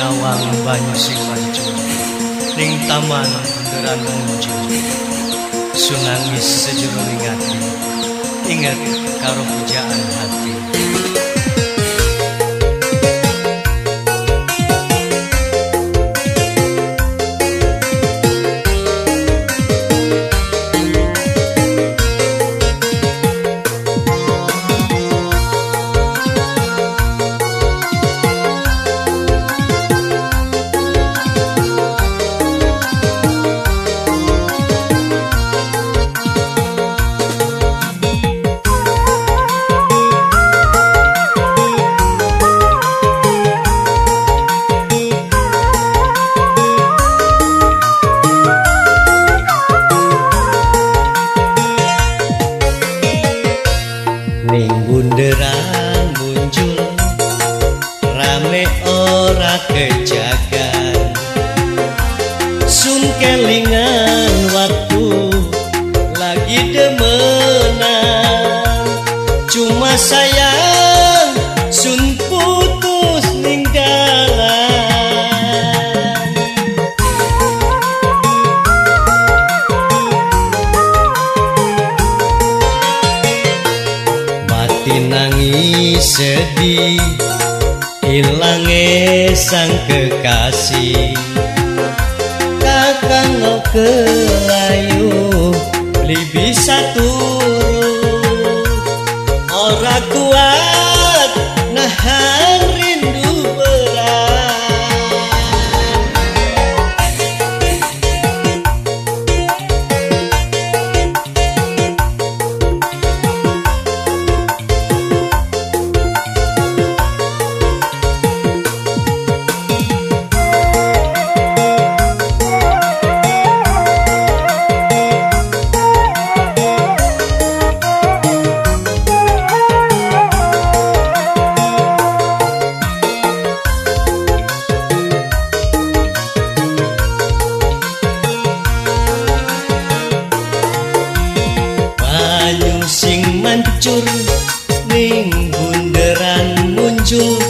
nyawang banyu sing mancur ning taman bunderan muncul. Sunangis sejroning ati ingat karo pujaan hati cuma sayang sun putus ning dalan Batin nangis sedih Hilange sang kekasih. Kakang no kelayu Beli bisa turu Ora mancur ning bunderan muncul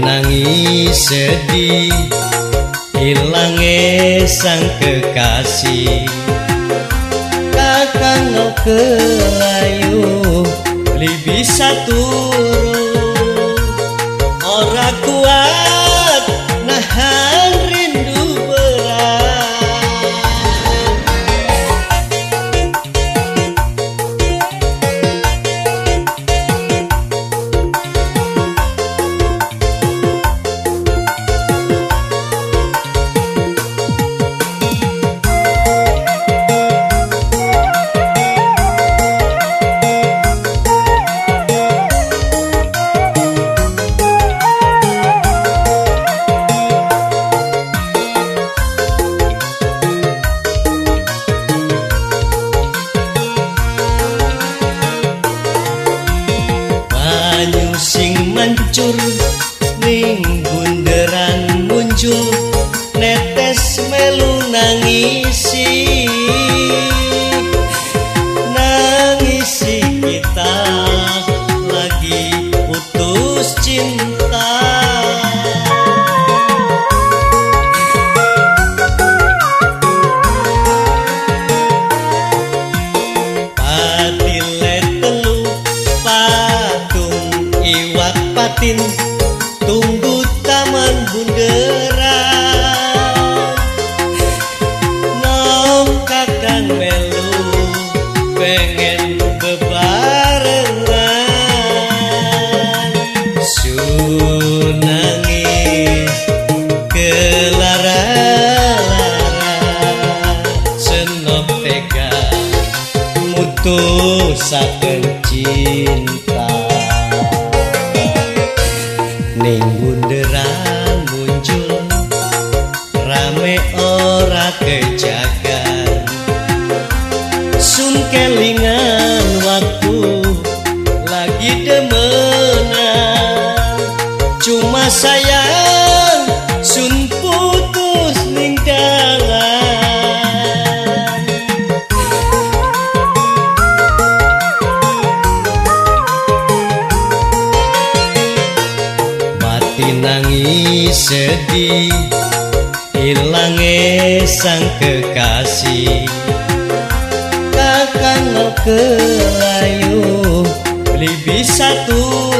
nangis sedih hilange sang kekasih. Kakang no kelayu li bisa mutusaken cinta. Ning bunderan muncul rame ora kejagan sun kelingan waktu lagi demenan. Cuma sayang sedih hilange sang kekasih. Kakang kelayu beli bisa tuh